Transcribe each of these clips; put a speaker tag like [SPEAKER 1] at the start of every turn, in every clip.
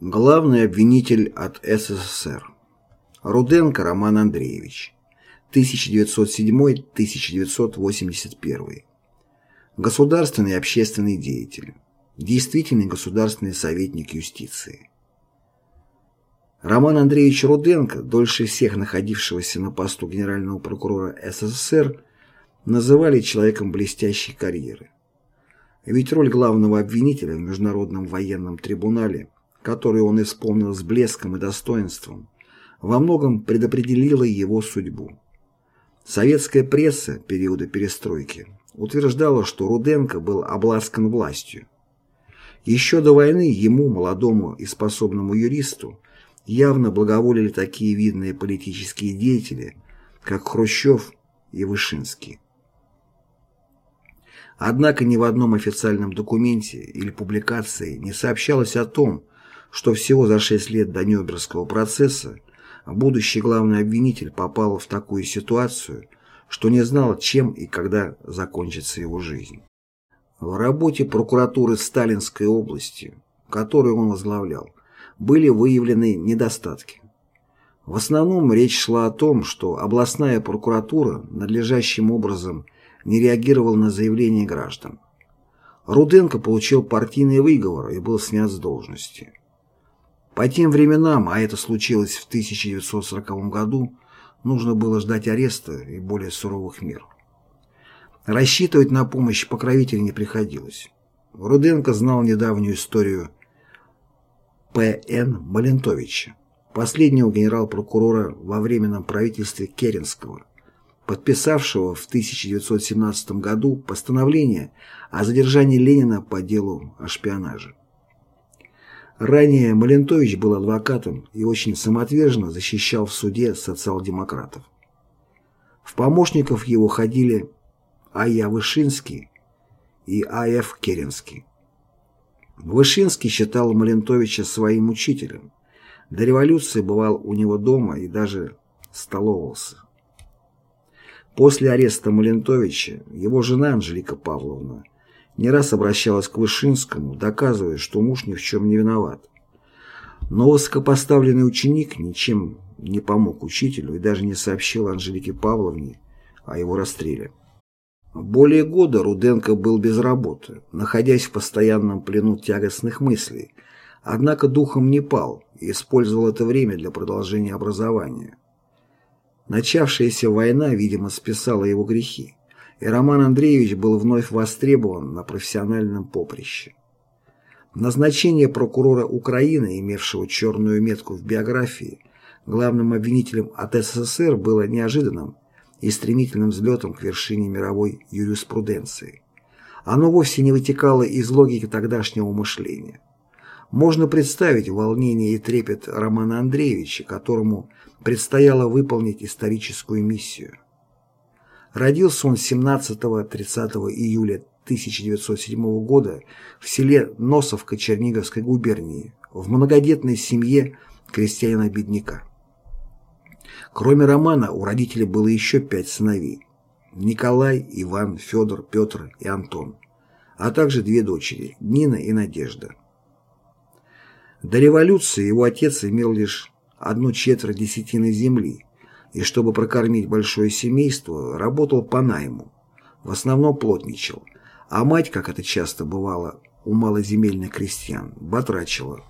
[SPEAKER 1] Главный обвинитель от СССР. Руденко Роман Андреевич. 1907-1981. Государственный и общественный деятель. Действительный государственный советник юстиции. Роман Андреевич Руденко, дольше всех находившегося на посту генерального прокурора СССР, называли человеком блестящей карьеры. Ведь роль главного обвинителя в Международном военном трибунале – которую он исполнил с блеском и достоинством, во многом предопределила его судьбу. Советская пресса периода перестройки утверждала, что Руденко был обласкан властью. Еще до войны ему, молодому и способному юристу, явно благоволили такие видные политические деятели, как Хрущев и Вышинский. Однако ни в одном официальном документе или публикации не сообщалось о том, что всего за шесть лет до Нюрнбергского процесса будущий главный обвинитель попал в такую ситуацию, что не знал, чем и когда закончится его жизнь. В работе прокуратуры Сталинской области, которую он возглавлял, были выявлены недостатки. В основном речь шла о том, что областная прокуратура надлежащим образом не реагировала на заявления граждан. Руденко получил партийный выговор и был снят с должности. По тем временам, а это случилось в 1940 году, нужно было ждать ареста и более суровых мер. Рассчитывать на помощь покровителя не приходилось. Руденко знал недавнюю историю П.Н. Малентовича, последнего генерал-прокурора во временном правительстве Керенского, подписавшего в 1917 году постановление о задержании Ленина по делу о шпионаже. Ранее Малентович был адвокатом и очень самоотверженно защищал в суде социал-демократов. В помощников его ходили А.Я. Вышинский и А.Ф. Керенский. Вышинский считал Малентовича своим учителем. До революции бывал у него дома и даже столовался. После ареста Малентовича его жена Анжелика Павловна не раз обращалась к Вышинскому, доказывая, что муж ни в чем не виноват. Но высокопоставленный ученик ничем не помог учителю и даже не сообщил Анжелике Павловне о его расстреле. Более года Руденко был без работы, находясь в постоянном плену тягостных мыслей, однако духом не пал и использовал это время для продолжения образования. Начавшаяся война, видимо, списала его грехи и Роман Андреевич был вновь востребован на профессиональном поприще. Назначение прокурора Украины, имевшего черную метку в биографии, главным обвинителем от СССР было неожиданным и стремительным взлетом к вершине мировой юриспруденции. Оно вовсе не вытекало из логики тогдашнего мышления. Можно представить волнение и трепет Романа Андреевича, которому предстояло выполнить историческую миссию. Родился он 17-30 июля 1907 года в селе Носовка Черниговской губернии в многодетной семье крестьянина-бедняка. Кроме Романа у родителей было еще пять сыновей – Николай, Иван, Федор, Петр и Антон, а также две дочери – Нина и Надежда. До революции его отец имел лишь одну четверть десятины земли – и чтобы прокормить большое семейство, работал по найму. В основном плотничал, а мать, как это часто бывало у малоземельных крестьян, батрачила.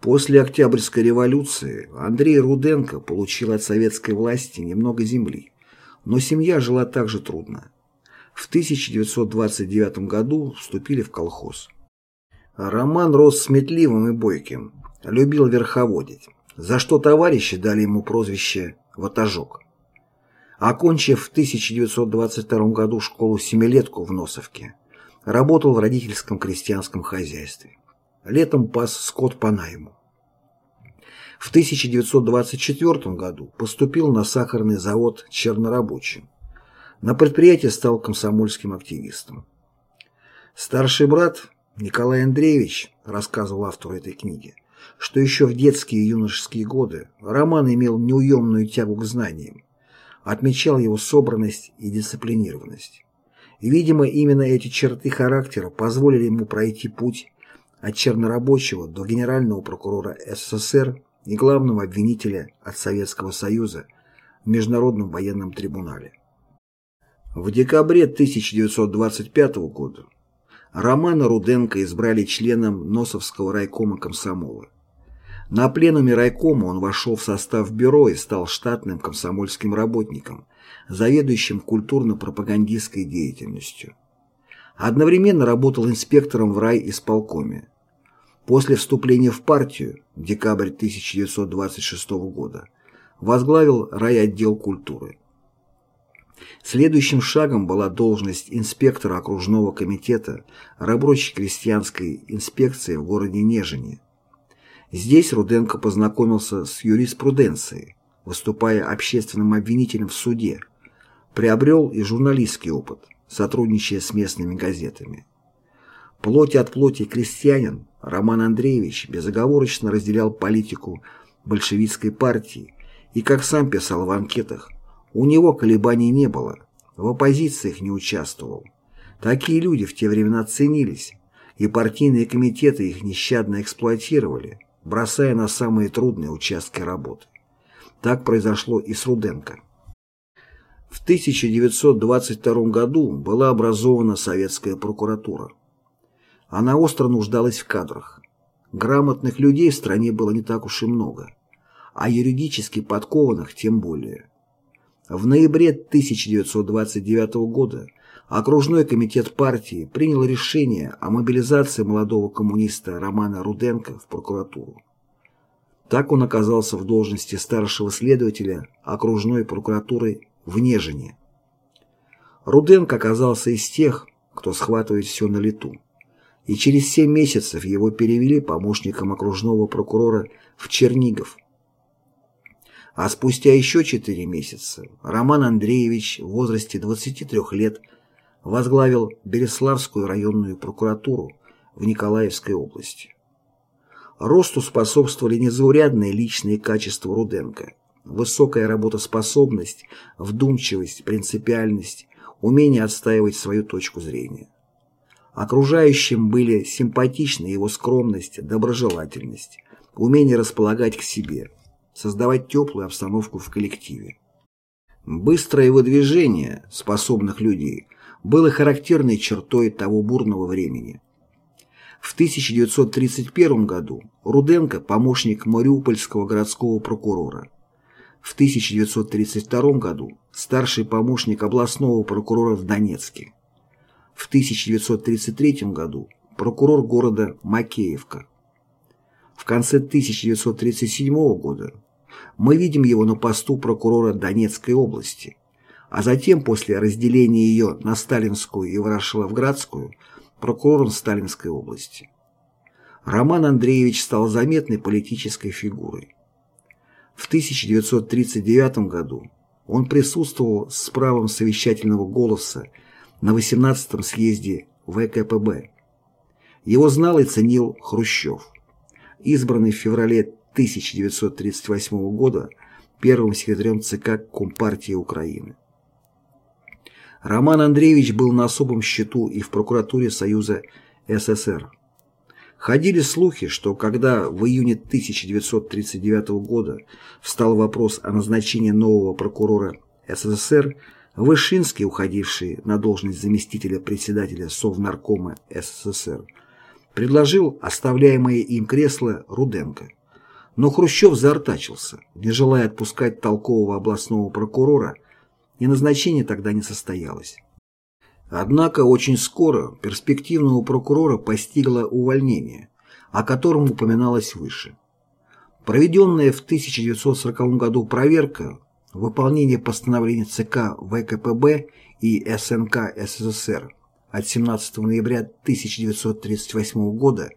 [SPEAKER 1] После Октябрьской революции Андрей Руденко получил от советской власти немного земли, но семья жила также трудно. В 1929 году вступили в колхоз. Роман рос сметливым и бойким, любил верховодить, за что товарищи дали ему прозвище ватажок. Окончив в 1922 году школу-семилетку в Носовке, работал в родительском крестьянском хозяйстве. Летом пас скот по найму. В 1924 году поступил на сахарный завод чернорабочим. На предприятии стал комсомольским активистом. Старший брат Николай Андреевич, рассказывал автор этой книги, что еще в детские и юношеские годы Роман имел неуемную тягу к знаниям, отмечал его собранность и дисциплинированность. И, видимо, именно эти черты характера позволили ему пройти путь от чернорабочего до генерального прокурора СССР и главного обвинителя от Советского Союза в Международном военном трибунале. В декабре 1925 года Романа Руденко избрали членом Носовского райкома комсомола. На пленуме райкома он вошел в состав бюро и стал штатным комсомольским работником, заведующим культурно-пропагандистской деятельностью. Одновременно работал инспектором в райисполкоме. После вступления в партию, декабрь 1926 года, возглавил райотдел культуры. Следующим шагом была должность инспектора окружного комитета рабоче-крестьянской инспекции в городе Нежине. Здесь Руденко познакомился с юриспруденцией, выступая общественным обвинителем в суде, приобрел и журналистский опыт, сотрудничая с местными газетами. Плоть от плоти крестьянин Роман Андреевич безоговорочно разделял политику большевистской партии и, как сам писал в анкетах, у него колебаний не было, в оппозициях не участвовал. Такие люди в те времена ценились, и партийные комитеты их нещадно эксплуатировали, бросая на самые трудные участки работы. Так произошло и с Руденко. В 1922 году была образована советская прокуратура. Она остро нуждалась в кадрах. Грамотных людей в стране было не так уж и много, а юридически подкованных тем более. В ноябре 1929 года окружной комитет партии принял решение о мобилизации молодого коммуниста Романа Руденко в прокуратуру. Так он оказался в должности старшего следователя окружной прокуратуры в Нежине. Руденко оказался из тех, кто схватывает все на лету, и через семь месяцев его перевели помощником окружного прокурора в Чернигов, а спустя еще четыре месяца Роман Андреевич в возрасте 23 лет возглавил Береславскую районную прокуратуру в Николаевской области. Росту способствовали незаурядные личные качества Руденко, высокая работоспособность, вдумчивость, принципиальность, умение отстаивать свою точку зрения. Окружающим были симпатичны его скромность, доброжелательность, умение располагать к себе – создавать теплую обстановку в коллективе. Быстрое выдвижение способных людей было характерной чертой того бурного времени. В 1931 году Руденко – помощник Мариупольского городского прокурора. В 1932 году – старший помощник областного прокурора в Донецке. В 1933 году – прокурор города Макеевка. В конце 1937 года мы видим его на посту прокурора Донецкой области, а затем после разделения ее на Сталинскую и Ворошиловградскую прокурором Сталинской области. Роман Андреевич стал заметной политической фигурой. В 1939 году он присутствовал с правом совещательного голоса на 18-м съезде ВКПБ. Его знал и ценил Хрущев избранный в феврале 1938 года первым секретарем ЦК Компартии Украины. Роман Андреевич был на особом счету и в прокуратуре Союза СССР. Ходили слухи, что когда в июне 1939 года встал вопрос о назначении нового прокурора СССР, Вышинский, уходивший на должность заместителя председателя Совнаркома СССР, предложил оставляемое им кресло Руденко. Но Хрущев заортачился, не желая отпускать толкового областного прокурора, и назначение тогда не состоялось. Однако очень скоро перспективного прокурора постигло увольнение, о котором упоминалось выше. Проведенная в 1940 году проверка выполнения постановлений ЦК ВКПБ и СНК СССР от 17 ноября 1938 года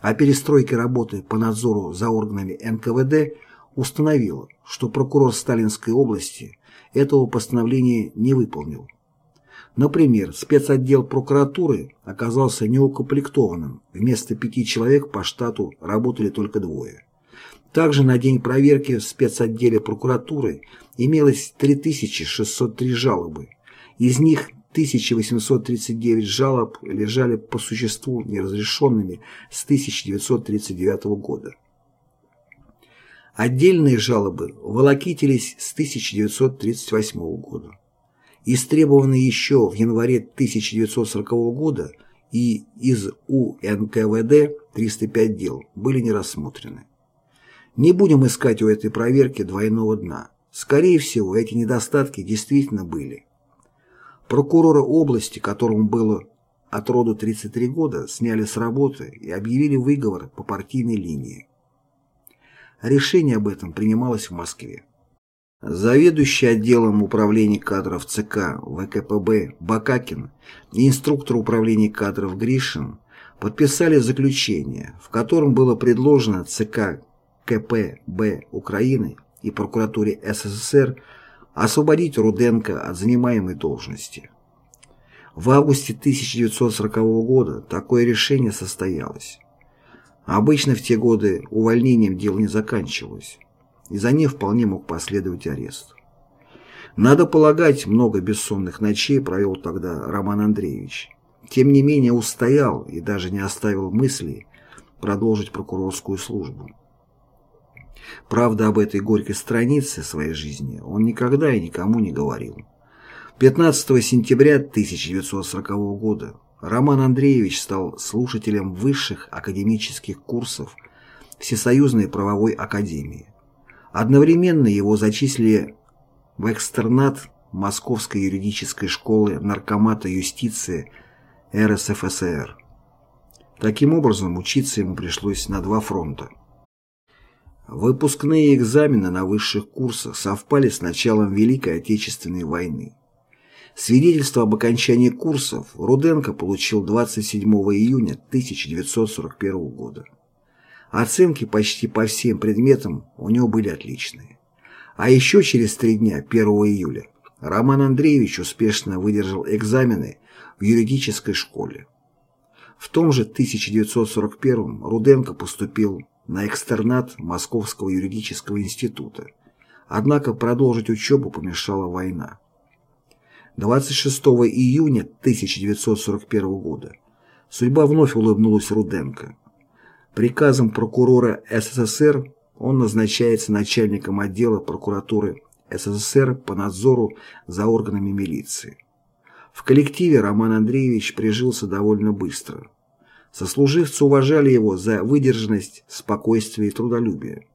[SPEAKER 1] о перестройке работы по надзору за органами НКВД установила, что прокурор Сталинской области этого постановления не выполнил. Например, спецотдел прокуратуры оказался неукомплектованным, вместо пяти человек по штату работали только двое. Также на день проверки в спецотделе прокуратуры имелось 3603 жалобы, из них 1839 жалоб лежали по существу неразрешенными с 1939 года. Отдельные жалобы волокитились с 1938 года. Истребованные еще в январе 1940 года и из УНКВД 305 дел были не рассмотрены. Не будем искать у этой проверки двойного дна. Скорее всего, эти недостатки действительно были. Прокурора области, которому было от роду 33 года, сняли с работы и объявили выговор по партийной линии. Решение об этом принималось в Москве. Заведующий отделом управления кадров ЦК ВКПБ Бакакин и инструктор управления кадров Гришин подписали заключение, в котором было предложено ЦК КПБ Украины и прокуратуре СССР освободить Руденко от занимаемой должности. В августе 1940 года такое решение состоялось. Обычно в те годы увольнением дело не заканчивалось, и за ним вполне мог последовать арест. Надо полагать, много бессонных ночей провел тогда Роман Андреевич. Тем не менее устоял и даже не оставил мысли продолжить прокурорскую службу. Правда, об этой горькой странице своей жизни он никогда и никому не говорил. 15 сентября 1940 года Роман Андреевич стал слушателем высших академических курсов Всесоюзной правовой академии. Одновременно его зачислили в экстернат Московской юридической школы Наркомата юстиции РСФСР. Таким образом, учиться ему пришлось на два фронта. Выпускные экзамены на высших курсах совпали с началом Великой Отечественной войны. Свидетельство об окончании курсов Руденко получил 27 июня 1941 года. Оценки почти по всем предметам у него были отличные. А еще через три дня, 1 июля, Роман Андреевич успешно выдержал экзамены в юридической школе. В том же 1941 Руденко поступил на экстернат Московского юридического института. Однако продолжить учебу помешала война. 26 июня 1941 года судьба вновь улыбнулась Руденко. Приказом прокурора СССР он назначается начальником отдела прокуратуры СССР по надзору за органами милиции. В коллективе Роман Андреевич прижился довольно быстро. Сослуживцы уважали его за выдержанность, спокойствие и трудолюбие.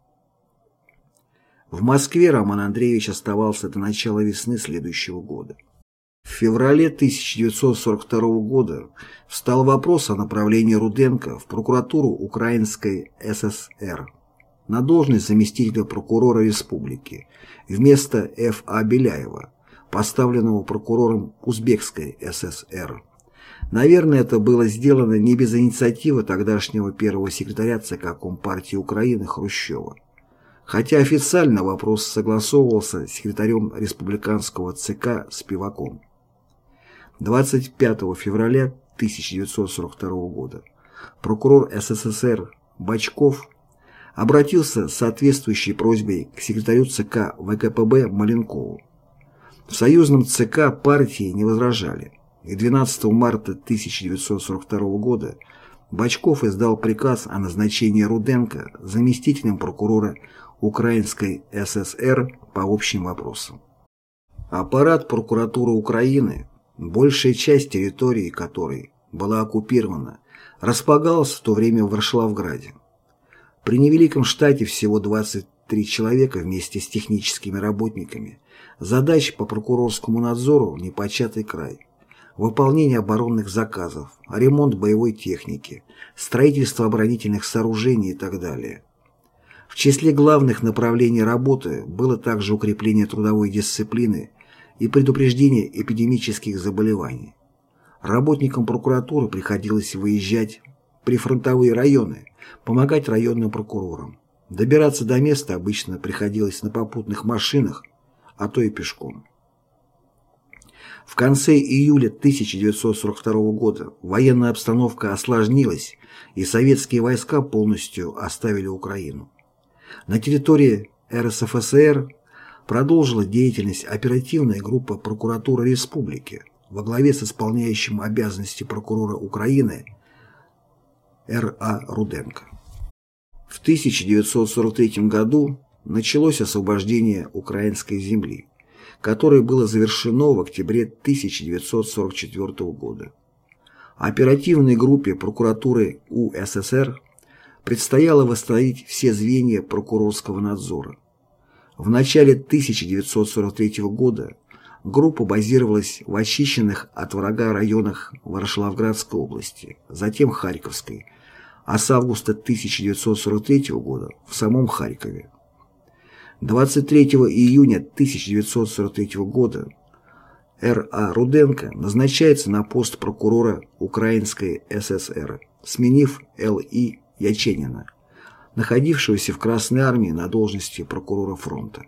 [SPEAKER 1] В Москве Роман Андреевич оставался до начала весны следующего года. В феврале 1942 года встал вопрос о направлении Руденко в прокуратуру Украинской ССР на должность заместителя прокурора республики вместо Ф.А. Беляева, поставленного прокурором Узбекской ССР. Наверное, это было сделано не без инициативы тогдашнего первого секретаря ЦК Компартии Украины Хрущева. Хотя официально вопрос согласовывался с секретарем республиканского ЦК Спиваком. 25 февраля 1942 года прокурор СССР Бачков обратился с соответствующей просьбой к секретарю ЦК ВКПБ Маленкову. В союзном ЦК партии не возражали и 12 марта 1942 года Бачков издал приказ о назначении Руденко заместителем прокурора Украинской ССР по общим вопросам. Аппарат прокуратуры Украины, большая часть территории которой была оккупирована, располагалась в то время в Варшлавграде. При невеликом штате всего 23 человека вместе с техническими работниками задач по прокурорскому надзору непочатый край выполнение оборонных заказов, ремонт боевой техники, строительство оборонительных сооружений и так далее. В числе главных направлений работы было также укрепление трудовой дисциплины и предупреждение эпидемических заболеваний. Работникам прокуратуры приходилось выезжать в прифронтовые районы, помогать районным прокурорам. Добираться до места обычно приходилось на попутных машинах, а то и пешком. В конце июля 1942 года военная обстановка осложнилась, и советские войска полностью оставили Украину. На территории РСФСР продолжила деятельность оперативная группа прокуратуры республики, во главе с исполняющим обязанности прокурора Украины Р.А. Руденко. В 1943 году началось освобождение украинской земли, которое было завершено в октябре 1944 года. Оперативной группе прокуратуры УССР предстояло восстановить все звенья прокурорского надзора. В начале 1943 года группа базировалась в очищенных от врага районах Варшлавградской области, затем Харьковской, а с августа 1943 года в самом Харькове. 23 июня 1943 года Р.А. Руденко назначается на пост прокурора Украинской ССР, сменив Л.И. Яченина, находившегося в Красной армии на должности прокурора фронта.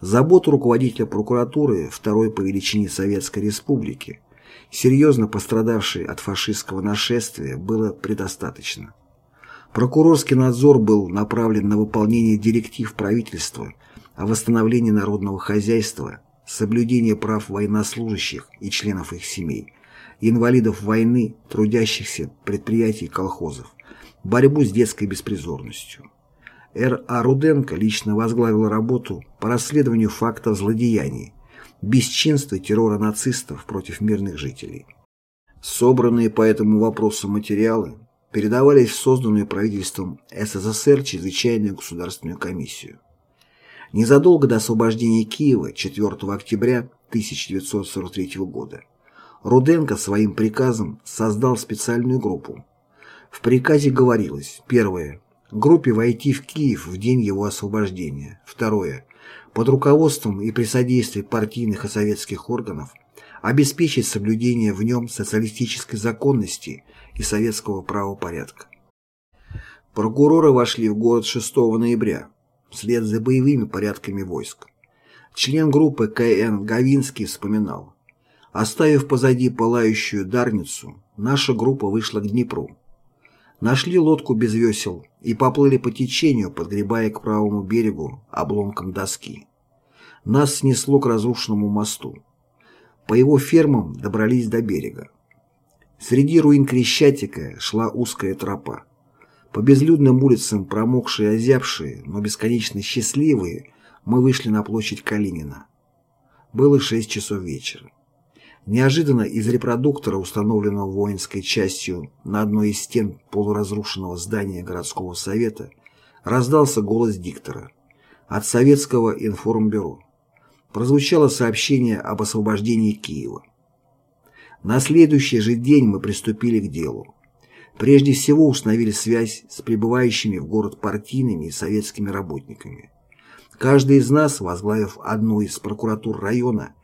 [SPEAKER 1] Заботу руководителя прокуратуры второй по величине Советской Республики, серьезно пострадавшей от фашистского нашествия, было предостаточно. Прокурорский надзор был направлен на выполнение директив правительства о восстановлении народного хозяйства, соблюдение прав военнослужащих и членов их семей, инвалидов войны, трудящихся предприятий колхозов, борьбу с детской беспризорностью. Р.А. Руденко лично возглавил работу по расследованию фактов злодеяний, бесчинства террора нацистов против мирных жителей. Собранные по этому вопросу материалы передавались в созданную правительством СССР чрезвычайную государственную комиссию. Незадолго до освобождения Киева 4 октября 1943 года Руденко своим приказом создал специальную группу. В приказе говорилось, первое, группе войти в Киев в день его освобождения. Второе. Под руководством и при содействии партийных и советских органов обеспечить соблюдение в нем социалистической законности и советского правопорядка. Прокуроры вошли в город 6 ноября, вслед за боевыми порядками войск. Член группы К.Н. Гавинский вспоминал, «Оставив позади пылающую Дарницу, наша группа вышла к Днепру. Нашли лодку без весел и поплыли по течению, подгребая к правому берегу обломком доски. Нас снесло к разрушенному мосту. По его фермам добрались до берега. Среди руин Крещатика шла узкая тропа. По безлюдным улицам, промокшие озябшие, но бесконечно счастливые, мы вышли на площадь Калинина. Было шесть часов вечера. Неожиданно из репродуктора, установленного воинской частью на одной из стен полуразрушенного здания городского совета, раздался голос диктора. От советского информбюро. Прозвучало сообщение об освобождении Киева. На следующий же день мы приступили к делу. Прежде всего установили связь с прибывающими в город партийными и советскими работниками. Каждый из нас, возглавив одну из прокуратур района,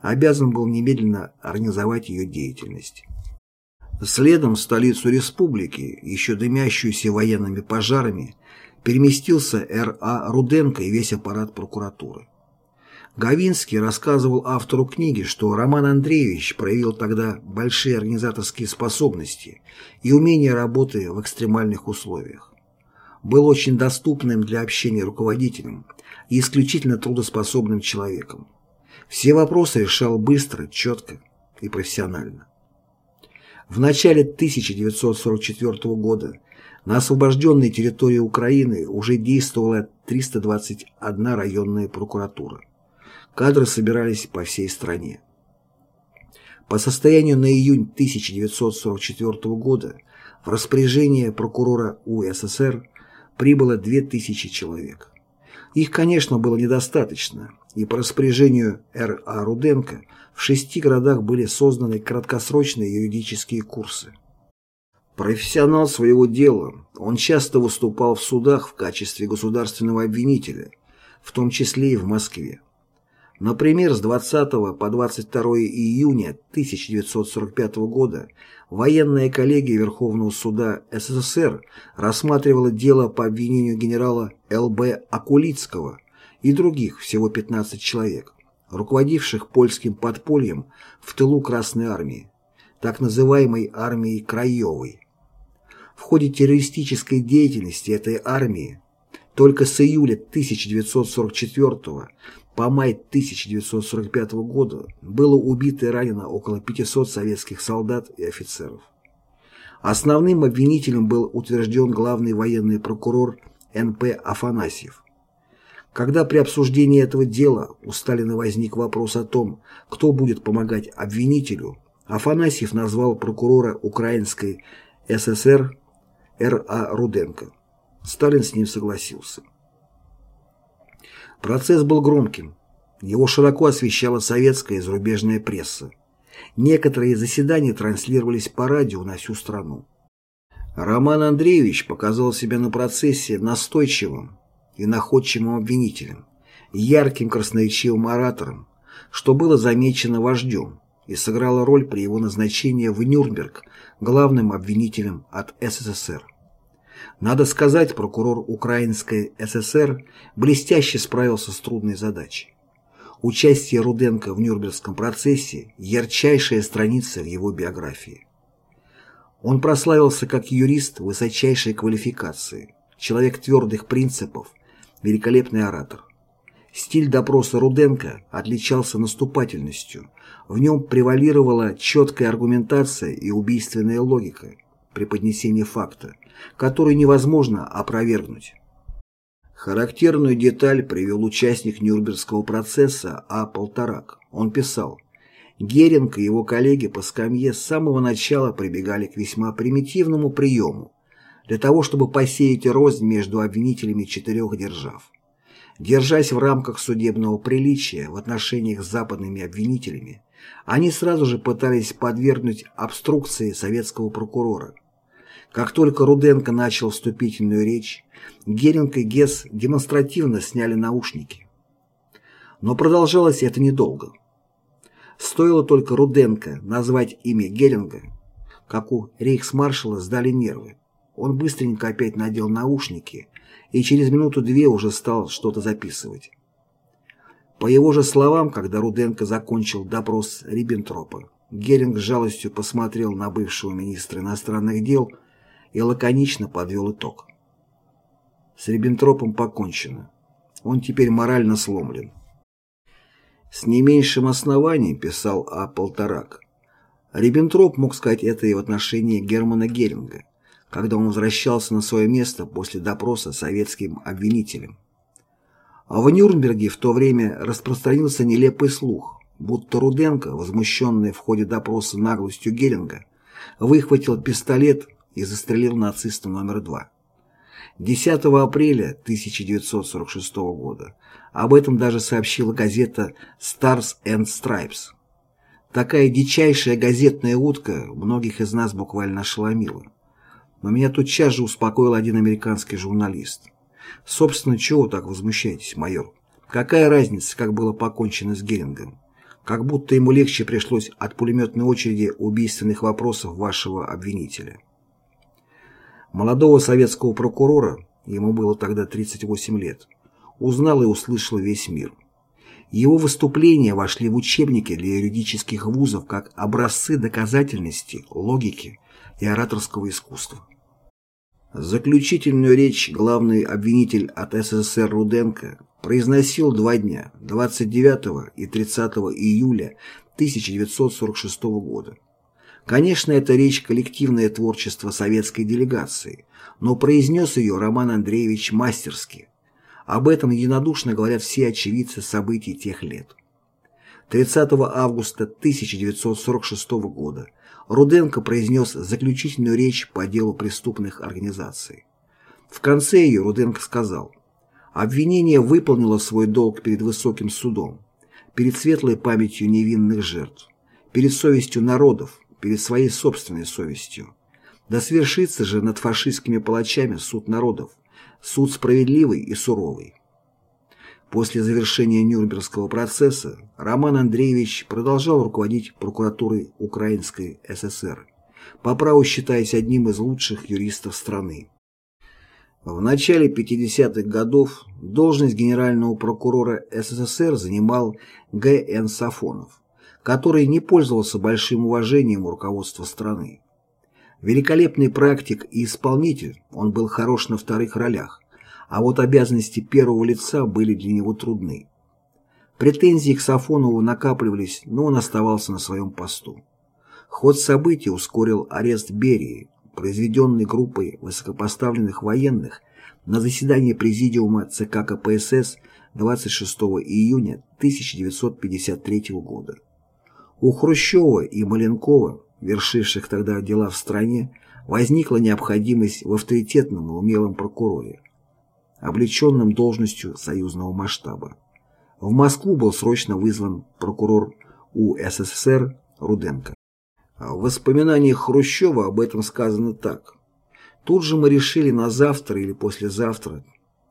[SPEAKER 1] обязан был немедленно организовать ее деятельность. Следом в столицу республики, еще дымящуюся военными пожарами, переместился Р.А. Руденко и весь аппарат прокуратуры. Гавинский рассказывал автору книги, что Роман Андреевич проявил тогда большие организаторские способности и умение работы в экстремальных условиях. Был очень доступным для общения руководителем и исключительно трудоспособным человеком. Все вопросы решал быстро, четко и профессионально. В начале 1944 года на освобожденной территории Украины уже действовала 321 районная прокуратура. Кадры собирались по всей стране. По состоянию на июнь 1944 года в распоряжение прокурора УССР прибыло 2000 человек. Их, конечно, было недостаточно, и по распоряжению Р.А. Руденко в шести городах были созданы краткосрочные юридические курсы. Профессионал своего дела, он часто выступал в судах в качестве государственного обвинителя, в том числе и в Москве. Например, с 20 по 22 июня 1945 года военная коллегия Верховного суда СССР рассматривала дело по обвинению генерала Л.Б. Акулицкого и других, всего 15 человек, руководивших польским подпольем в тылу Красной Армии, так называемой армией Краевой. В ходе террористической деятельности этой армии только с июля 1944 по май 1945 года было убито и ранено около 500 советских солдат и офицеров. Основным обвинителем был утвержден главный военный прокурор Н.П. Афанасьев. Когда при обсуждении этого дела у Сталина возник вопрос о том, кто будет помогать обвинителю, Афанасьев назвал прокурора Украинской ССР Р.А. Руденко. Сталин с ним согласился. Процесс был громким. Его широко освещала советская и зарубежная пресса. Некоторые заседания транслировались по радио на всю страну. Роман Андреевич показал себя на процессе настойчивым и находчивым обвинителем, ярким красноречивым оратором, что было замечено вождем и сыграло роль при его назначении в Нюрнберг главным обвинителем от СССР. Надо сказать, прокурор Украинской ССР блестяще справился с трудной задачей. Участие Руденко в Нюрнбергском процессе – ярчайшая страница в его биографии. Он прославился как юрист высочайшей квалификации, человек твердых принципов, великолепный оратор. Стиль допроса Руденко отличался наступательностью, в нем превалировала четкая аргументация и убийственная логика при поднесении факта, который невозможно опровергнуть. Характерную деталь привел участник Нюрнбергского процесса А. Полторак. Он писал, Геринг и его коллеги по скамье с самого начала прибегали к весьма примитивному приему для того, чтобы посеять рознь между обвинителями четырех держав. Держась в рамках судебного приличия в отношениях с западными обвинителями, они сразу же пытались подвергнуть обструкции советского прокурора. Как только Руденко начал вступительную речь, Геринг и Гесс демонстративно сняли наушники. Но продолжалось это недолго. Стоило только Руденко назвать имя Геринга, как у рейхсмаршала сдали нервы. Он быстренько опять надел наушники и через минуту-две уже стал что-то записывать. По его же словам, когда Руденко закончил допрос Риббентропа, Геринг с жалостью посмотрел на бывшего министра иностранных дел и лаконично подвел итог. С Риббентропом покончено. Он теперь морально сломлен. С не меньшим основанием писал А. Полторак. Риббентроп мог сказать это и в отношении Германа Геринга, когда он возвращался на свое место после допроса советским обвинителем. А в Нюрнберге в то время распространился нелепый слух, будто Руденко, возмущенный в ходе допроса наглостью Геринга, выхватил пистолет и застрелил нациста номер два. 10 апреля 1946 года об этом даже сообщила газета Stars and Stripes. Такая дичайшая газетная утка многих из нас буквально ошеломила. Но меня тотчас же успокоил один американский журналист. Собственно, чего так возмущаетесь, майор? Какая разница, как было покончено с Герингом? Как будто ему легче пришлось от пулеметной очереди убийственных вопросов вашего обвинителя. Молодого советского прокурора, ему было тогда 38 лет, узнал и услышал весь мир. Его выступления вошли в учебники для юридических вузов как образцы доказательности, логики и ораторского искусства. Заключительную речь главный обвинитель от СССР Руденко произносил два дня, 29 и 30 июля 1946 года. Конечно, это речь коллективное творчество советской делегации, но произнес ее Роман Андреевич мастерски. Об этом единодушно говорят все очевидцы событий тех лет. 30 августа 1946 года Руденко произнес заключительную речь по делу преступных организаций. В конце ее Руденко сказал «Обвинение выполнило свой долг перед высоким судом, перед светлой памятью невинных жертв, перед совестью народов, перед своей собственной совестью. Да свершится же над фашистскими палачами суд народов, суд справедливый и суровый. После завершения Нюрнбергского процесса Роман Андреевич продолжал руководить прокуратурой Украинской ССР, по праву считаясь одним из лучших юристов страны. В начале 50-х годов должность генерального прокурора СССР занимал Г.Н. Сафонов который не пользовался большим уважением у руководства страны. Великолепный практик и исполнитель, он был хорош на вторых ролях, а вот обязанности первого лица были для него трудны. Претензии к Сафонову накапливались, но он оставался на своем посту. Ход событий ускорил арест Берии, произведенный группой высокопоставленных военных на заседании Президиума ЦК КПСС 26 июня 1953 года. У Хрущева и Маленкова, вершивших тогда дела в стране, возникла необходимость в авторитетном и умелом прокуроре, облеченном должностью союзного масштаба. В Москву был срочно вызван прокурор УССР Руденко. В воспоминаниях Хрущева об этом сказано так. Тут же мы решили на завтра или послезавтра,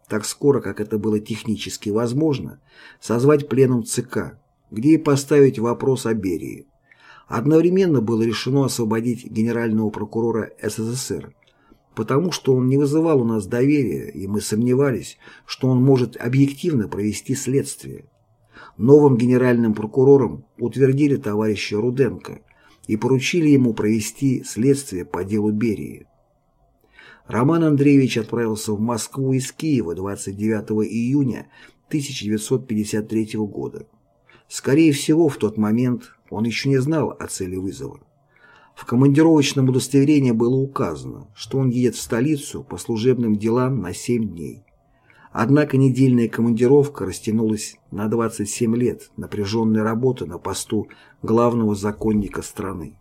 [SPEAKER 1] так скоро, как это было технически возможно, созвать пленум ЦК, где и поставить вопрос о Берии. Одновременно было решено освободить генерального прокурора СССР, потому что он не вызывал у нас доверия, и мы сомневались, что он может объективно провести следствие. Новым генеральным прокурором утвердили товарища Руденко и поручили ему провести следствие по делу Берии. Роман Андреевич отправился в Москву из Киева 29 июня 1953 года. Скорее всего, в тот момент он еще не знал о цели вызова. В командировочном удостоверении было указано, что он едет в столицу по служебным делам на 7 дней. Однако недельная командировка растянулась на 27 лет напряженной работы на посту главного законника страны.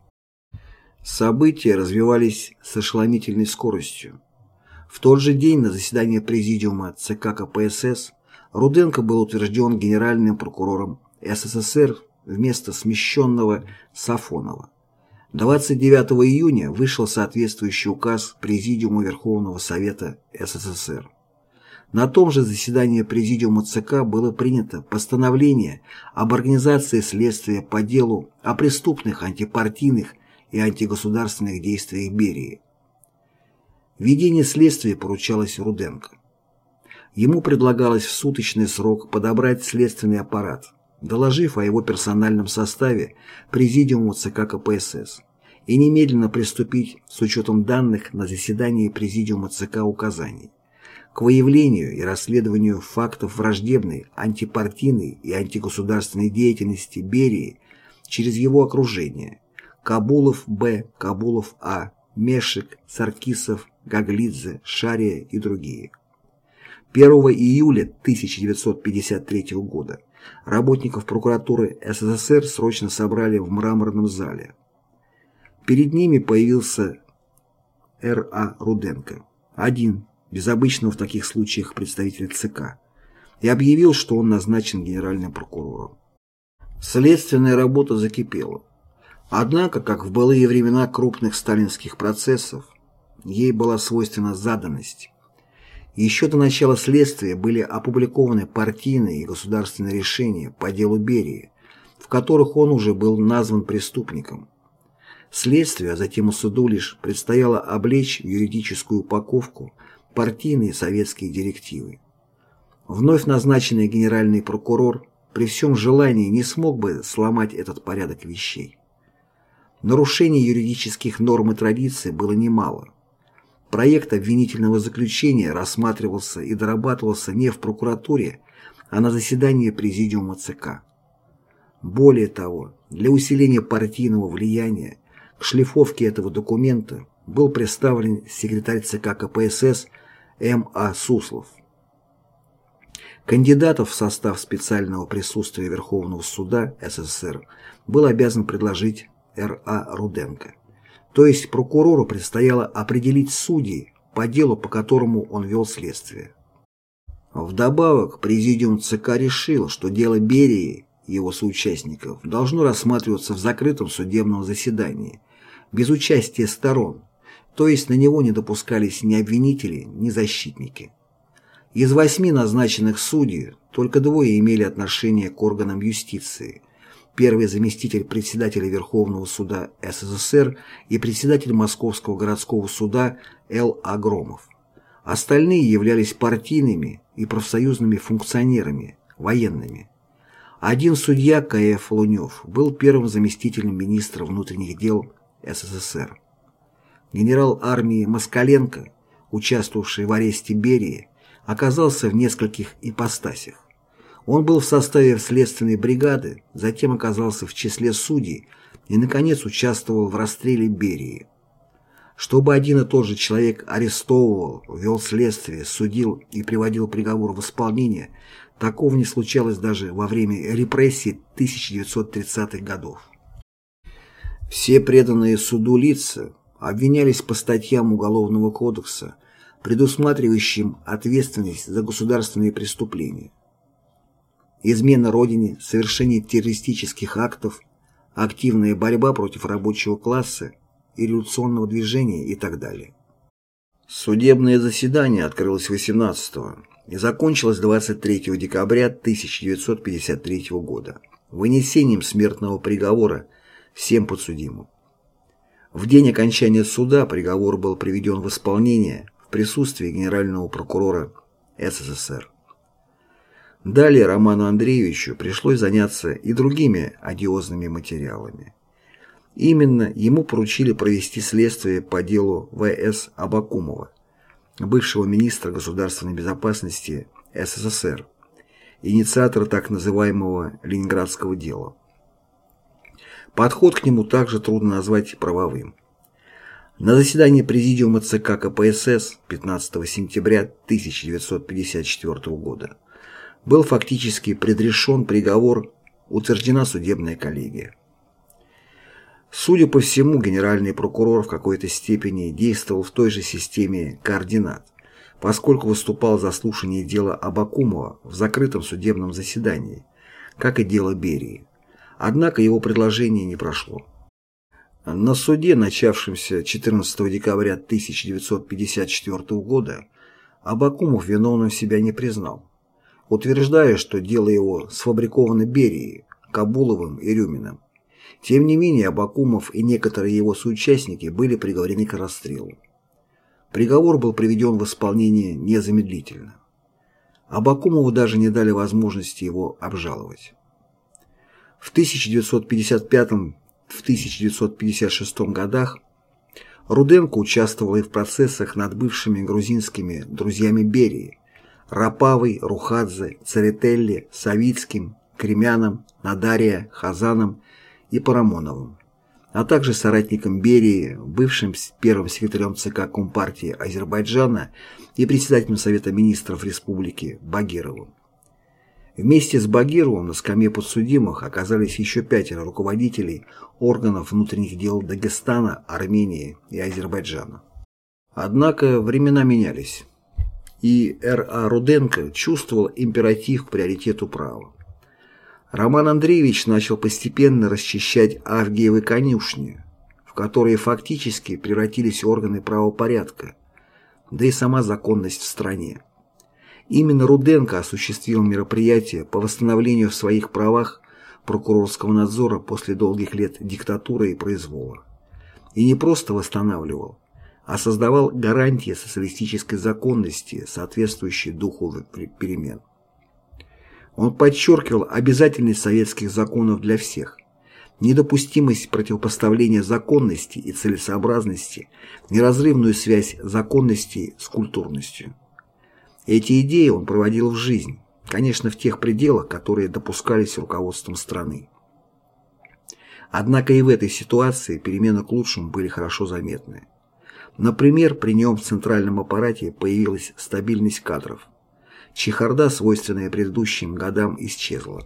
[SPEAKER 1] События развивались с ошеломительной скоростью. В тот же день на заседании Президиума ЦК КПСС Руденко был утвержден генеральным прокурором СССР вместо смещенного Сафонова. 29 июня вышел соответствующий указ Президиума Верховного Совета СССР. На том же заседании Президиума ЦК было принято постановление об организации следствия по делу о преступных антипартийных и антигосударственных действиях Берии. Ведение следствия поручалось Руденко. Ему предлагалось в суточный срок подобрать следственный аппарат, доложив о его персональном составе Президиуму ЦК КПСС и немедленно приступить с учетом данных на заседании Президиума ЦК указаний к выявлению и расследованию фактов враждебной, антипартийной и антигосударственной деятельности Берии через его окружение Кабулов Б., Кабулов А., Мешек, Саркисов, Гаглидзе, Шария и другие. 1 июля 1953 года работников прокуратуры СССР срочно собрали в мраморном зале. Перед ними появился Р.А. Руденко, один без обычного в таких случаях представитель ЦК, и объявил, что он назначен генеральным прокурором. Следственная работа закипела. Однако, как в былые времена крупных сталинских процессов, ей была свойственна заданность. Еще до начала следствия были опубликованы партийные и государственные решения по делу Берии, в которых он уже был назван преступником. Следствию, а затем и суду лишь предстояло облечь в юридическую упаковку партийные советские директивы. Вновь назначенный генеральный прокурор при всем желании не смог бы сломать этот порядок вещей. Нарушений юридических норм и традиций было немало. Проект обвинительного заключения рассматривался и дорабатывался не в прокуратуре, а на заседании Президиума ЦК. Более того, для усиления партийного влияния к шлифовке этого документа был представлен секретарь ЦК КПСС М.А. Суслов. Кандидатов в состав специального присутствия Верховного суда СССР был обязан предложить Р.А. Руденко. То есть прокурору предстояло определить судей по делу, по которому он вел следствие. Вдобавок, президиум ЦК решил, что дело Берии и его соучастников должно рассматриваться в закрытом судебном заседании, без участия сторон, то есть на него не допускались ни обвинители, ни защитники. Из восьми назначенных судей только двое имели отношение к органам юстиции. Первый заместитель председателя Верховного суда СССР и председатель Московского городского суда Л. Агромов. Остальные являлись партийными и профсоюзными функционерами, военными. Один судья К.Ф. Лунев был первым заместителем министра внутренних дел СССР. Генерал армии Москаленко, участвовавший в аресте Берии, оказался в нескольких ипостасях. Он был в составе следственной бригады, затем оказался в числе судей и, наконец, участвовал в расстреле Берии. Чтобы один и тот же человек арестовывал, вел следствие, судил и приводил приговор в исполнение, такого не случалось даже во время репрессий 1930-х годов. Все преданные суду лица обвинялись по статьям Уголовного кодекса, предусматривающим ответственность за государственные преступления. Измена Родине, совершение террористических актов, активная борьба против рабочего класса и революционного движения и так далее. Судебное заседание открылось 18 и закончилось 23 декабря 1953 года вынесением смертного приговора всем подсудимым. В день окончания суда приговор был приведен в исполнение в присутствии генерального прокурора СССР. Далее Роману Андреевичу пришлось заняться и другими одиозными материалами. Именно ему поручили провести следствие по делу В.С. Абакумова, бывшего министра государственной безопасности СССР, инициатора так называемого «Ленинградского дела». Подход к нему также трудно назвать правовым. На заседании Президиума ЦК КПСС 15 сентября 1954 года был фактически предрешен приговор, утверждена судебная коллегия. Судя по всему, генеральный прокурор в какой-то степени действовал в той же системе координат, поскольку выступал за слушание дела Абакумова в закрытом судебном заседании, как и дело Берии. Однако его предложение не прошло. На суде, начавшемся 14 декабря 1954 года, Абакумов виновным себя не признал, утверждая, что дело его сфабриковано Берией, Кабуловым и Рюминым. Тем не менее, Абакумов и некоторые его соучастники были приговорены к расстрелу. Приговор был приведен в исполнение незамедлительно. Абакумову даже не дали возможности его обжаловать. В 1955-1956 годах Руденко участвовал и в процессах над бывшими грузинскими друзьями Берии Рапавой, Рухадзе, Церетелли, Савицким, Кремяном, Надария, Хазаном и Парамоновым, а также соратником Берии, бывшим первым секретарем ЦК Компартии Азербайджана и председателем Совета министров республики Багировым. Вместе с Багировым на скамье подсудимых оказались еще пятеро руководителей органов внутренних дел Дагестана, Армении и Азербайджана. Однако времена менялись, и Р.А. Руденко чувствовал императив к приоритету права. Роман Андреевич начал постепенно расчищать Авгиевы конюшни, в которые фактически превратились органы правопорядка, да и сама законность в стране. Именно Руденко осуществил мероприятие по восстановлению в своих правах прокурорского надзора после долгих лет диктатуры и произвола. И не просто восстанавливал, а создавал гарантии социалистической законности, соответствующие духу перемен. Он подчеркивал обязательность советских законов для всех, недопустимость противопоставления законности и целесообразности, неразрывную связь законности с культурностью. Эти идеи он проводил в жизнь, конечно, в тех пределах, которые допускались руководством страны. Однако и в этой ситуации перемены к лучшему были хорошо заметны. Например, при нем в центральном аппарате появилась стабильность кадров – Чехарда, свойственная предыдущим годам, исчезла.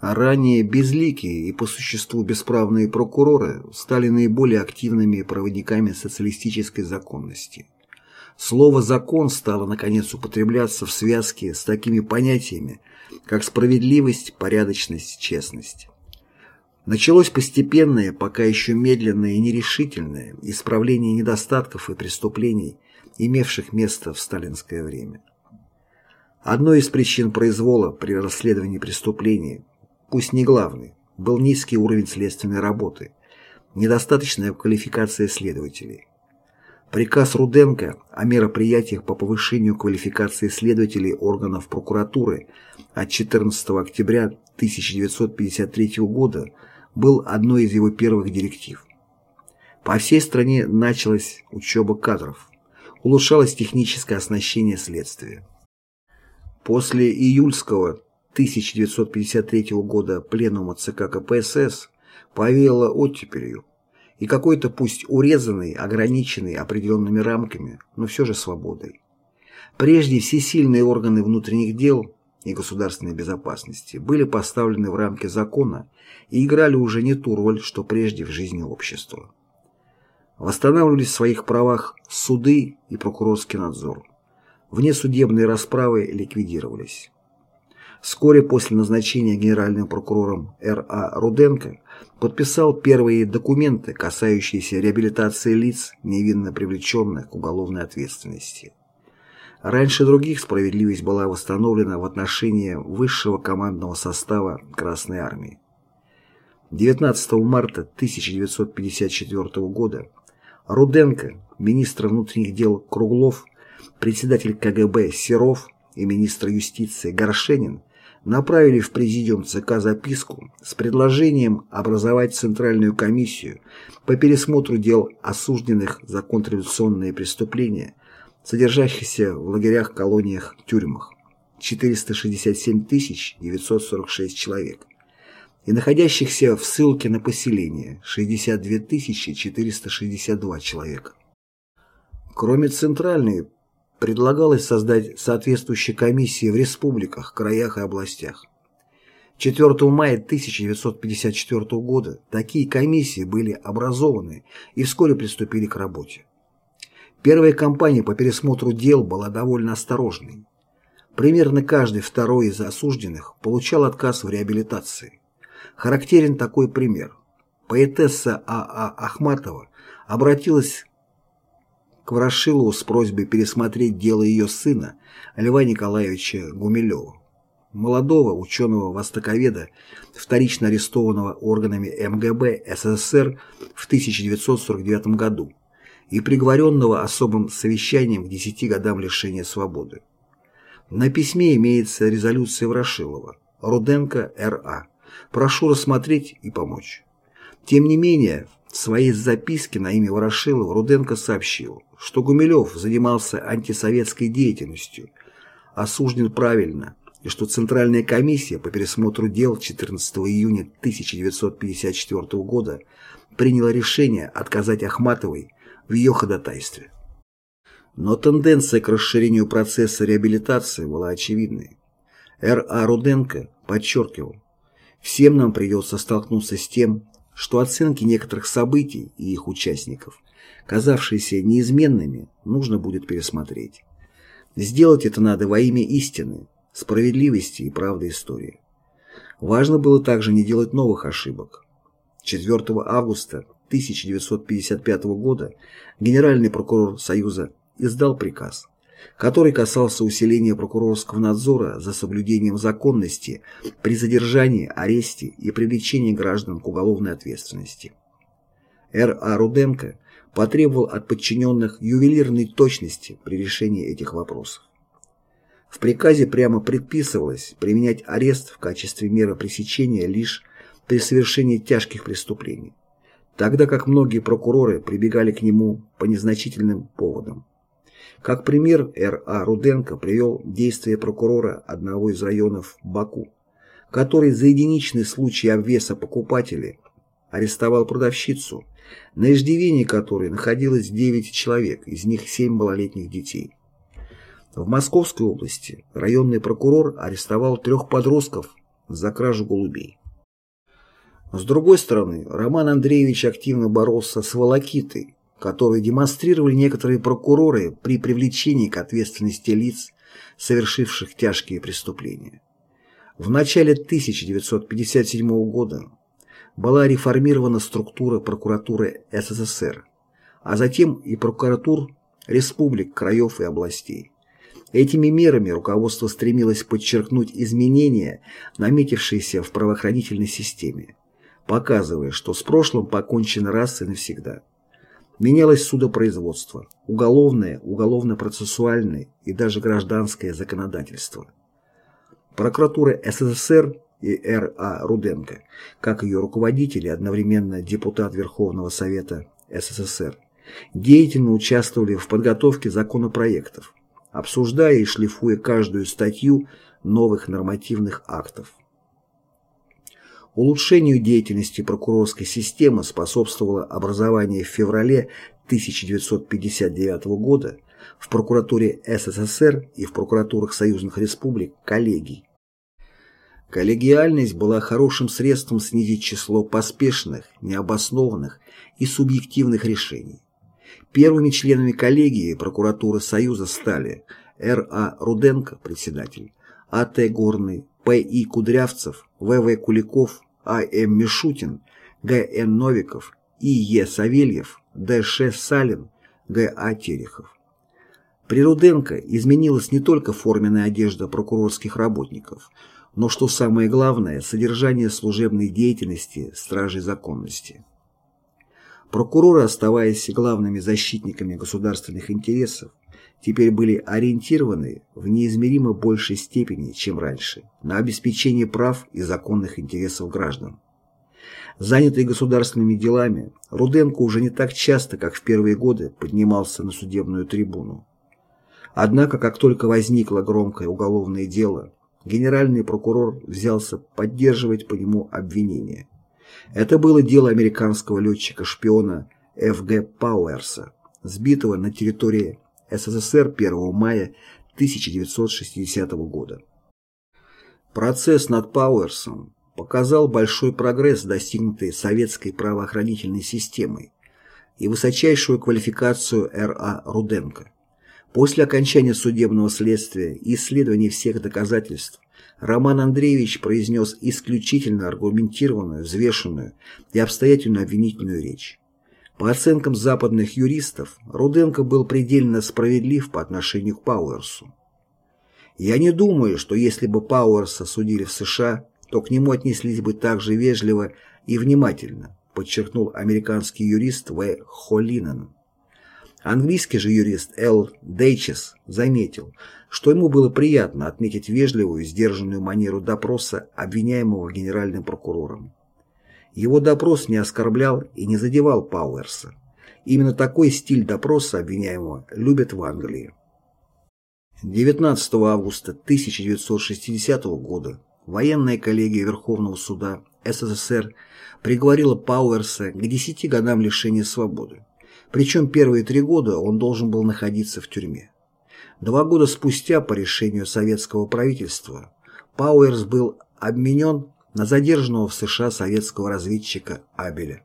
[SPEAKER 1] А ранее безликие и по существу бесправные прокуроры стали наиболее активными проводниками социалистической законности. Слово «закон» стало, наконец, употребляться в связке с такими понятиями, как справедливость, порядочность, честность. Началось постепенное, пока еще медленное и нерешительное, исправление недостатков и преступлений, имевших место в сталинское время. Одной из причин произвола при расследовании преступлений, пусть не главной, был низкий уровень следственной работы, недостаточная квалификация следователей. Приказ Руденко о мероприятиях по повышению квалификации следователей органов прокуратуры от 14 октября 1953 года был одной из его первых директив. По всей стране началась учеба кадров, улучшалось техническое оснащение следствия. После июльского 1953 года пленума ЦК КПСС повеяло оттепелью, и какой-то пусть урезанный, ограниченный определенными рамками, но все же свободой. Прежде всесильные органы внутренних дел и государственной безопасности были поставлены в рамки закона и играли уже не ту роль, что прежде в жизни общества. Восстанавливались в своих правах суды и прокурорский надзор. Внесудебные расправы ликвидировались. Вскоре после назначения генеральным прокурором Р.А. Руденко подписал первые документы, касающиеся реабилитации лиц, невинно привлеченных к уголовной ответственности. Раньше других справедливость была восстановлена в отношении высшего командного состава Красной Армии. 19 марта 1954 года Руденко, министр внутренних дел Круглов, председатель КГБ Серов и министр юстиции Горшенин направили в Президиум ЦК записку с предложением образовать Центральную комиссию по пересмотру дел осужденных за контрреволюционные преступления, содержащихся в лагерях, колониях, тюрьмах. 467 946 человек и находящихся в ссылке на поселение 62 462 человека. Кроме Центральной, предлагалось создать соответствующие комиссии в республиках, краях и областях. 4 мая 1954 года такие комиссии были образованы и вскоре приступили к работе. Первая кампания по пересмотру дел была довольно осторожной. Примерно каждый второй из осужденных получал отказ в реабилитации. Характерен такой пример. Поэтесса А.А. А. Ахматова обратилась к Ворошилову с просьбой пересмотреть дело ее сына Льва Николаевича Гумилева, молодого ученого-востоковеда, вторично арестованного органами МГБ СССР в 1949 году и приговоренного особым совещанием к 10 годам лишения свободы. На письме имеется резолюция Ворошилова «Руденко Р.А. Прошу рассмотреть и помочь». Тем не менее, в своей записке на имя Ворошилова Руденко сообщил, что Гумилев занимался антисоветской деятельностью, осужден правильно, и что Центральная комиссия по пересмотру дел 14 июня 1954 года приняла решение отказать Ахматовой в ее ходатайстве. Но тенденция к расширению процесса реабилитации была очевидной. Р.А. Руденко подчеркивал, всем нам придется столкнуться с тем, что оценки некоторых событий и их участников, казавшиеся неизменными, нужно будет пересмотреть. Сделать это надо во имя истины, справедливости и правды истории. Важно было также не делать новых ошибок. 4 августа 1955 года генеральный прокурор Союза издал приказ – который касался усиления прокурорского надзора за соблюдением законности при задержании, аресте и привлечении граждан к уголовной ответственности. Р.А. Руденко потребовал от подчиненных ювелирной точности при решении этих вопросов. В приказе прямо предписывалось применять арест в качестве меры пресечения лишь при совершении тяжких преступлений, тогда как многие прокуроры прибегали к нему по незначительным поводам. Как пример Р.А. Руденко привел действия прокурора одного из районов Баку, который за единичный случай обвеса покупателей арестовал продавщицу, на иждивении которой находилось 9 человек, из них 7 малолетних детей. В Московской области районный прокурор арестовал трех подростков за кражу голубей. С другой стороны, Роман Андреевич активно боролся с волокитой, которые демонстрировали некоторые прокуроры при привлечении к ответственности лиц, совершивших тяжкие преступления. В начале 1957 года была реформирована структура прокуратуры СССР, а затем и прокуратур республик, краев и областей. Этими мерами руководство стремилось подчеркнуть изменения, наметившиеся в правоохранительной системе, показывая, что с прошлым покончено раз и навсегда. Менялось судопроизводство, уголовное, уголовно-процессуальное и даже гражданское законодательство. Прокуратура СССР и Р.А. Руденко, как ее руководители, одновременно депутат Верховного Совета СССР, деятельно участвовали в подготовке законопроектов, обсуждая и шлифуя каждую статью новых нормативных актов. Улучшению деятельности прокурорской системы способствовало образование в феврале 1959 года в прокуратуре СССР и в прокуратурах союзных республик коллегий. Коллегиальность была хорошим средством снизить число поспешных, необоснованных и субъективных решений. Первыми членами коллегии прокуратуры Союза стали Р.А. Руденко, председатель, А.Т. Горный, П.И. Кудрявцев, В.В. Куликов, А.М. Мишутин, Г.Н. Новиков, И.Е. Савельев, Д.Ш. Салин, Г.А. Терехов. При Руденко изменилась не только форменная одежда прокурорских работников, но, что самое главное, содержание служебной деятельности стражей законности. Прокуроры, оставаясь главными защитниками государственных интересов, теперь были ориентированы в неизмеримо большей степени, чем раньше, на обеспечение прав и законных интересов граждан. Занятый государственными делами, Руденко уже не так часто, как в первые годы, поднимался на судебную трибуну. Однако, как только возникло громкое уголовное дело, генеральный прокурор взялся поддерживать по нему обвинения. Это было дело американского летчика-шпиона Ф.Г. Пауэрса, сбитого на территории СССР 1 мая 1960 года. Процесс над Пауэрсом показал большой прогресс, достигнутый советской правоохранительной системой, и высочайшую квалификацию Р.А. Руденко. После окончания судебного следствия и исследования всех доказательств Роман Андреевич произнес исключительно аргументированную, взвешенную и обстоятельную обвинительную речь. По оценкам западных юристов, Руденко был предельно справедлив по отношению к Пауэрсу. Я не думаю, что если бы Пауэрса судили в США, то к нему отнеслись бы так же вежливо и внимательно, подчеркнул американский юрист В. Холлинен. Английский же юрист Л. Дейчес заметил, что ему было приятно отметить вежливую, сдержанную манеру допроса обвиняемого генеральным прокурором. Его допрос не оскорблял и не задевал Пауэрса. Именно такой стиль допроса обвиняемого любят в Англии. 19 августа 1960 года военная коллегия Верховного суда СССР приговорила Пауэрса к 10 годам лишения свободы. Причем первые три года он должен был находиться в тюрьме. Два года спустя, по решению советского правительства, Пауэрс был обменен на задержанного в США советского разведчика Абеля.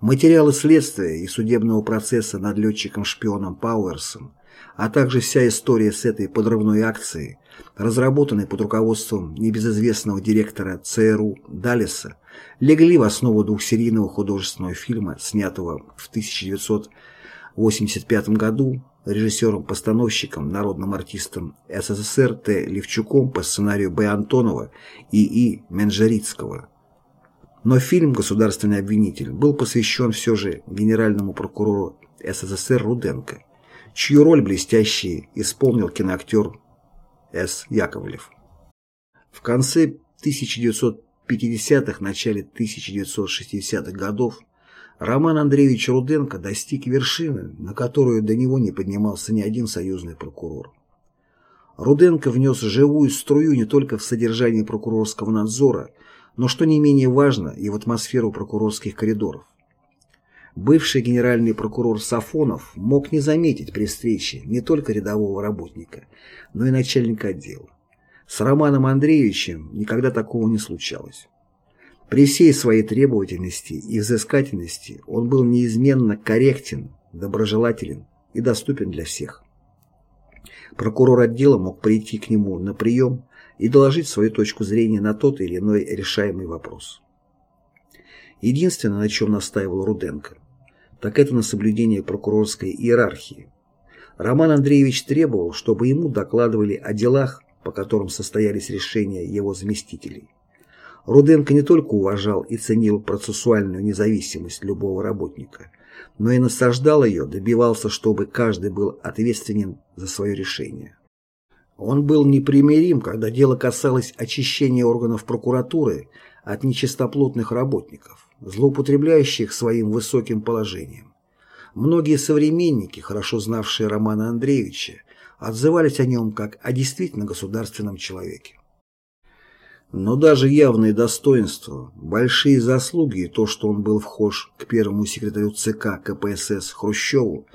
[SPEAKER 1] Материалы следствия и судебного процесса над летчиком-шпионом Пауэрсом, а также вся история с этой подрывной акцией, разработанной под руководством небезызвестного директора ЦРУ Даллеса, легли в основу двухсерийного художественного фильма, снятого в 1985 году режиссером-постановщиком, народным артистом СССР Т. Левчуком по сценарию Б. Антонова и И. Менжерицкого. Но фильм «Государственный обвинитель» был посвящен все же генеральному прокурору СССР Руденко, чью роль блестяще исполнил киноактер С. Яковлев. В конце 1950-х, начале 1960-х годов Роман Андреевич Руденко достиг вершины, на которую до него не поднимался ни один союзный прокурор. Руденко внес живую струю не только в содержание прокурорского надзора, но, что не менее важно, и в атмосферу прокурорских коридоров. Бывший генеральный прокурор Сафонов мог не заметить при встрече не только рядового работника, но и начальника отдела. С Романом Андреевичем никогда такого не случалось. При всей своей требовательности и взыскательности он был неизменно корректен, доброжелателен и доступен для всех. Прокурор отдела мог прийти к нему на прием и доложить свою точку зрения на тот или иной решаемый вопрос. Единственное, на чем настаивал Руденко, так это на соблюдении прокурорской иерархии. Роман Андреевич требовал, чтобы ему докладывали о делах, по которым состоялись решения его заместителей. Руденко не только уважал и ценил процессуальную независимость любого работника, но и насаждал ее, добивался, чтобы каждый был ответственен за свое решение. Он был непримирим, когда дело касалось очищения органов прокуратуры от нечистоплотных работников, злоупотребляющих своим высоким положением. Многие современники, хорошо знавшие Романа Андреевича, отзывались о нем как о действительно государственном человеке. Но даже явные достоинства, большие заслуги и то, что он был вхож к первому секретарю ЦК КПСС Хрущеву,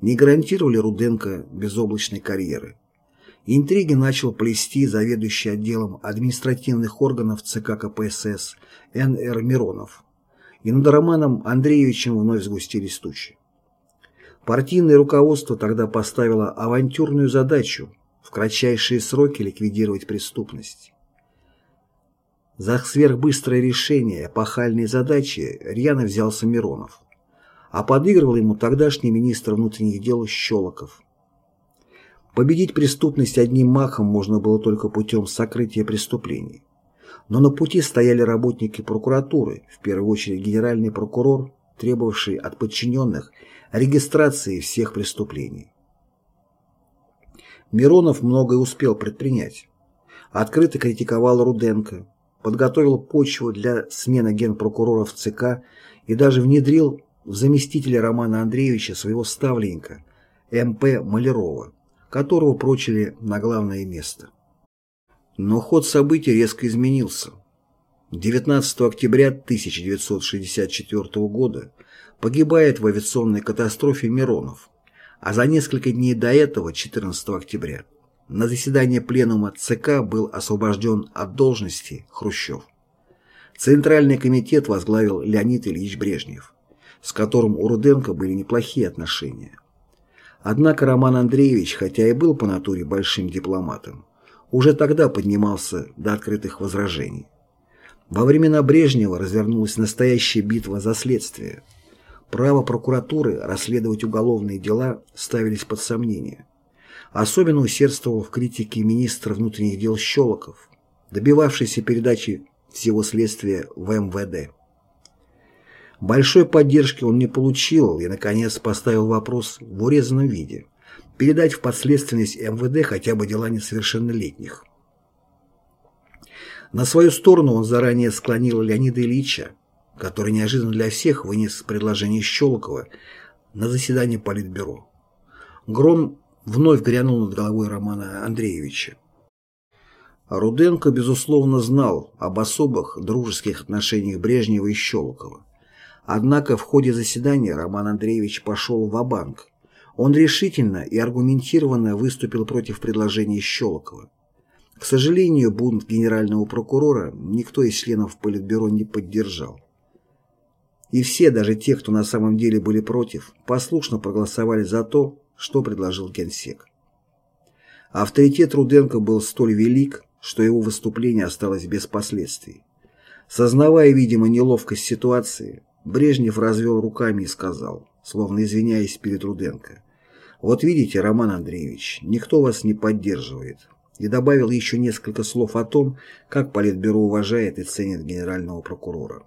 [SPEAKER 1] не гарантировали Руденко безоблачной карьеры. Интриги начал плести заведующий отделом административных органов ЦК КПСС Н.Р. Миронов. И над Романом Андреевичем вновь сгустились тучи. Партийное руководство тогда поставило авантюрную задачу в кратчайшие сроки ликвидировать преступность. За сверхбыстрое решение эпохальной задачи рьяно взялся Миронов, а подыгрывал ему тогдашний министр внутренних дел Щелоков. Победить преступность одним махом можно было только путем сокрытия преступлений. Но на пути стояли работники прокуратуры, в первую очередь генеральный прокурор, требовавший от подчиненных регистрации всех преступлений. Миронов многое успел предпринять. Открыто критиковал Руденко, подготовил почву для смены генпрокурора в ЦК и даже внедрил в заместители Романа Андреевича своего ставленника М.П. Малярова, которого прочили на главное место. Но ход событий резко изменился. 19 октября 1964 года погибает в авиационной катастрофе Миронов, а за несколько дней до этого, 14 октября, на заседание пленума ЦК был освобожден от должности Хрущев. Центральный комитет возглавил Леонид Ильич Брежнев, с которым у Руденко были неплохие отношения. Однако Роман Андреевич, хотя и был по натуре большим дипломатом, уже тогда поднимался до открытых возражений. Во времена Брежнева развернулась настоящая битва за следствие. Право прокуратуры расследовать уголовные дела ставились под сомнение. Особенно усердствовал в критике министра внутренних дел Щелоков, добивавшийся передачи всего следствия в МВД. Большой поддержки он не получил и, наконец, поставил вопрос в урезанном виде – передать в подследственность МВД хотя бы дела несовершеннолетних. На свою сторону он заранее склонил Леонида Ильича, который неожиданно для всех вынес предложение Щелокова на заседание Политбюро. Гром вновь грянул над головой Романа Андреевича. Руденко, безусловно, знал об особых дружеских отношениях Брежнева и Щелокова. Однако в ходе заседания Роман Андреевич пошел в банк Он решительно и аргументированно выступил против предложения Щелокова. К сожалению, бунт генерального прокурора никто из членов Политбюро не поддержал. И все, даже те, кто на самом деле были против, послушно проголосовали за то, что предложил генсек. Авторитет Руденко был столь велик, что его выступление осталось без последствий. Сознавая, видимо, неловкость ситуации, Брежнев развел руками и сказал, словно извиняясь перед Руденко, «Вот видите, Роман Андреевич, никто вас не поддерживает и добавил еще несколько слов о том, как Политбюро уважает и ценит генерального прокурора.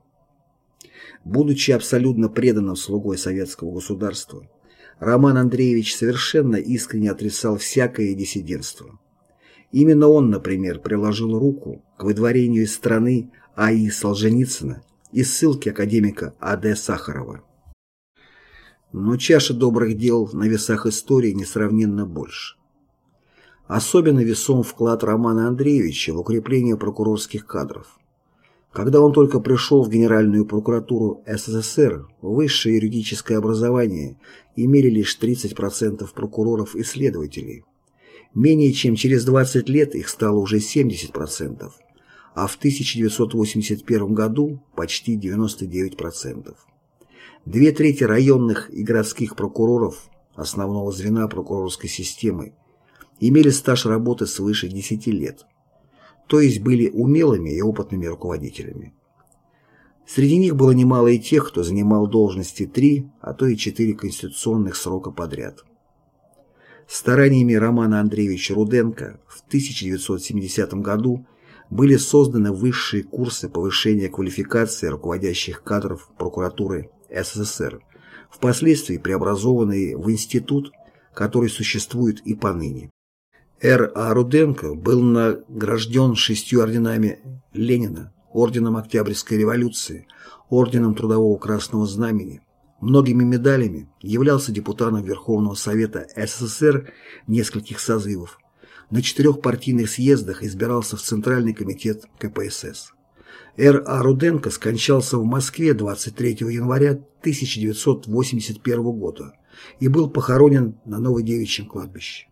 [SPEAKER 1] Будучи абсолютно преданным слугой советского государства, Роман Андреевич совершенно искренне отрицал всякое диссидентство. Именно он, например, приложил руку к выдворению из страны А.И. Солженицына и ссылки академика А.Д. Сахарова. Но чаша добрых дел на весах истории несравненно больше. Особенно весом вклад Романа Андреевича в укрепление прокурорских кадров. Когда он только пришел в Генеральную прокуратуру СССР, высшее юридическое образование имели лишь 30% прокуроров и следователей. Менее чем через 20 лет их стало уже 70%, а в 1981 году почти 99%. Две трети районных и городских прокуроров основного звена прокурорской системы имели стаж работы свыше 10 лет, то есть были умелыми и опытными руководителями. Среди них было немало и тех, кто занимал должности три, а то и четыре конституционных срока подряд. Стараниями Романа Андреевича Руденко в 1970 году были созданы высшие курсы повышения квалификации руководящих кадров прокуратуры СССР, впоследствии преобразованные в институт, который существует и поныне. Р. А. Руденко был награжден шестью орденами Ленина, орденом Октябрьской революции, орденом Трудового Красного Знамени, многими медалями, являлся депутатом Верховного Совета СССР нескольких созывов. На четырех партийных съездах избирался в Центральный комитет КПСС. Р. А. Руденко скончался в Москве 23 января 1981 года и был похоронен на Новодевичьем кладбище.